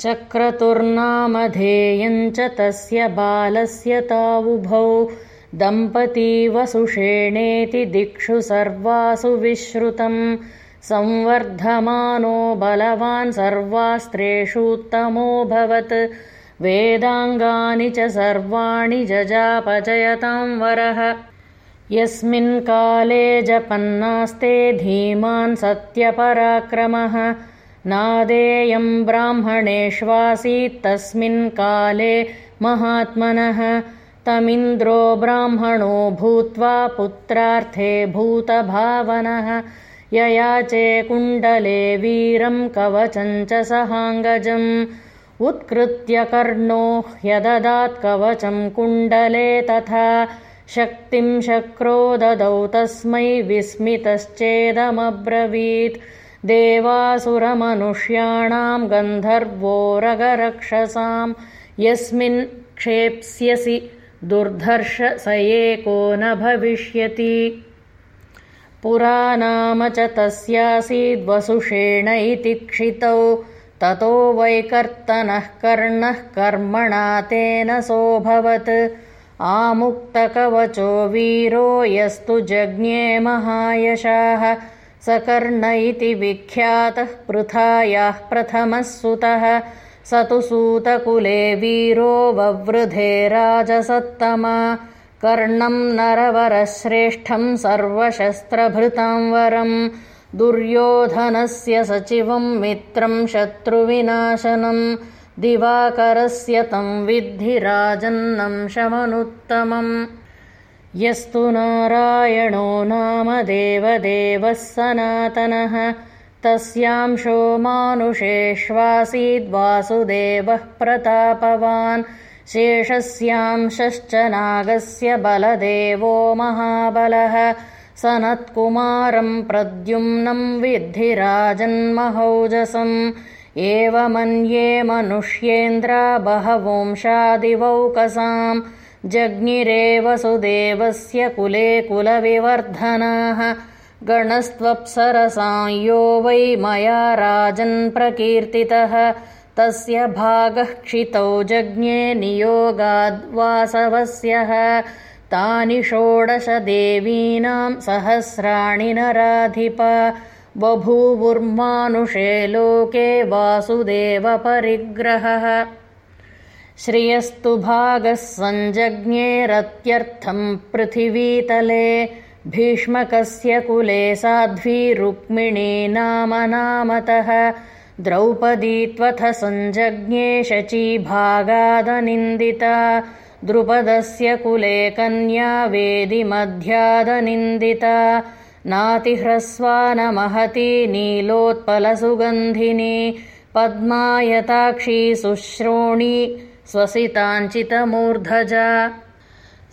चक्रतुर्नामधेयञ्च तस्य बालस्य तावुभौ। दम्पती वसुषेणेति दिक्षु सर्वासु विश्रुतम् संवर्धमानो बलवान् सर्वास्त्रेषूत्तमोऽभवत् वेदाङ्गानि च सर्वाणि जजापजयतां वरः। यस्मिन् काले जपन्नास्ते धीमान् सत्यपराक्रमः नादेयं ब्राह्मणेष्वासीत् तस्मिन् काले महात्मनः तमिन्द्रो ब्राह्मणो भूत्वा पुत्रार्थे भूतभावनः ययाचे कुण्डले वीरं कवचं च सहाङ्गजम्। उत्कृत्य कर्णो ह्यददात् कवचं कुण्डले तथा शक्तिं शक्रो ददौ तस्मै विस्मितश्चेदमब्रवीत् देवासुरमनुष्याणां गन्धर्वोरगरक्षसां यस्मिन् क्षेप्स्यसि दुर्धर्ष स एको न भविष्यति। पुरा नाम च तस्यासीद्वसुषेण इति क्षितौ ततो वैकर्तनः कर्णः कर्मणा तेन सोऽभवत्। आमुक्तकवचो वीरो यस्तु जज्ञे महायशाः सकर्ण इति विख्यातः पृथायाः प्रथमः सुतः स तु सूतकुले वीरो ववृधे राजसत्तमा। कर्णं नरवरश्रेष्ठं सर्वशस्त्रभृतां वरं दुर्योधनस्य सचिवं मित्रं शत्रुविनाशनं। दिवाकरस्य तं विद्धि राजन्नं शमनुत्तमम् यस्तु नारायणो नाम देवदेवः सनातनः। तस्यांशो मानुषेष्वासीद्वासुदेवः प्रतापवान्। शेषस्यांशश्च नागस्य बलदेवो महाबलः। सनत्कुमारं प्रद्युम्नं विद्धि राजन्महौजसम्। एवमन्ये मनुष्येन्द्रा बहवोंशादिवौकसाम् जज्ञिरे वसुदेवस्य कुले कुलविवर्धनाः। गणस्त्वप्सरसां यो वै मया राजन्प्रकीर्तितः तस्य भागः क्षितौ जज्ञे नियोगाद्वासवस्यः। तानि षोडशदेवीनां सहस्राणि नराधिप। बभूवुर्मानुषे लोके वासुदेवपरिग्रहः श्रियस्तु भागः सञ्जज्ञेरत्यर्थं पृथिवीतले भीष्मकस्य कुले साध्वी रुक्मिणी नाम नामतः द्रौपदी त्वथ सञ्जज्ञे शचीभागादनिन्दिता द्रुपदस्य कुले कन्या वेदिमध्यादनिन्दिता नातिह्रस्वा न महती नीलोत्पलसुगन्धिनी पद्मायताक्षी शुश्रोणी स्वसिताञ्चितमूर्धजा।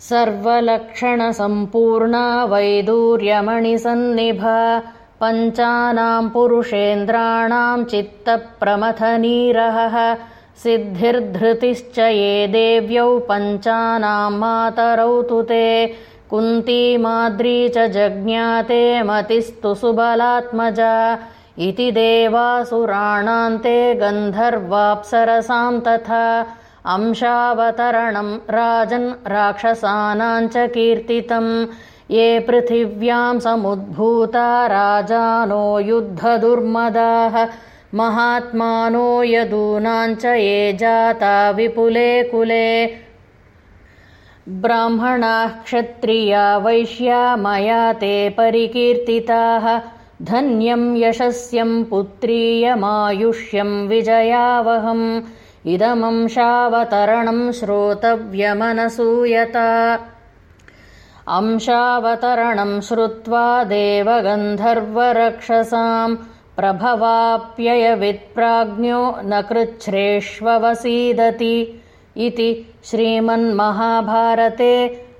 सर्वलक्षणसम्पूर्णा वैदूर्यमणिसन्निभा। पञ्चानां पुरुषेन्द्राणां चित्तप्रमथनीरहः। सिद्धिर्धृतिश्च ये देव्यौ पञ्चानां मातरौ तु ते। कुन्तीमाद्री च जज्ञाते मतिस्तु सुबलात्मजा। इति देवासुराणान्ते गन्धर्वाप्सरसां तथा अंशावतरणं राजन् राक्षसानां च कीर्तितम्। ये पृथिव्यां समुद्भूता राजानो युद्धदुर्मदाः। महात्मानो यदूनां च ये जाता विपुले कुले। ब्राह्मणाः क्षत्रिया वैश्या मया ते परिकीर्तिताः। धन्यं यशस्यं पुत्रीयमायुष्यं विजयावहम् इदमंशावतरणं श्रोतव्यमनसूयता। अंशावतरणं श्रुत्वा देवगन्धर्वरक्षसां प्रभवाप्ययवित्प्राज्ञो न कृच्छ्रेष्ववसीदति इति श्रीमन्महाभारते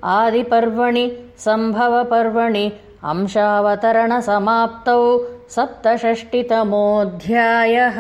आदिपर्वणि सम्भवपर्वणि अंशावतरणसमाप्तौ सप्तषष्टितमोऽध्यायः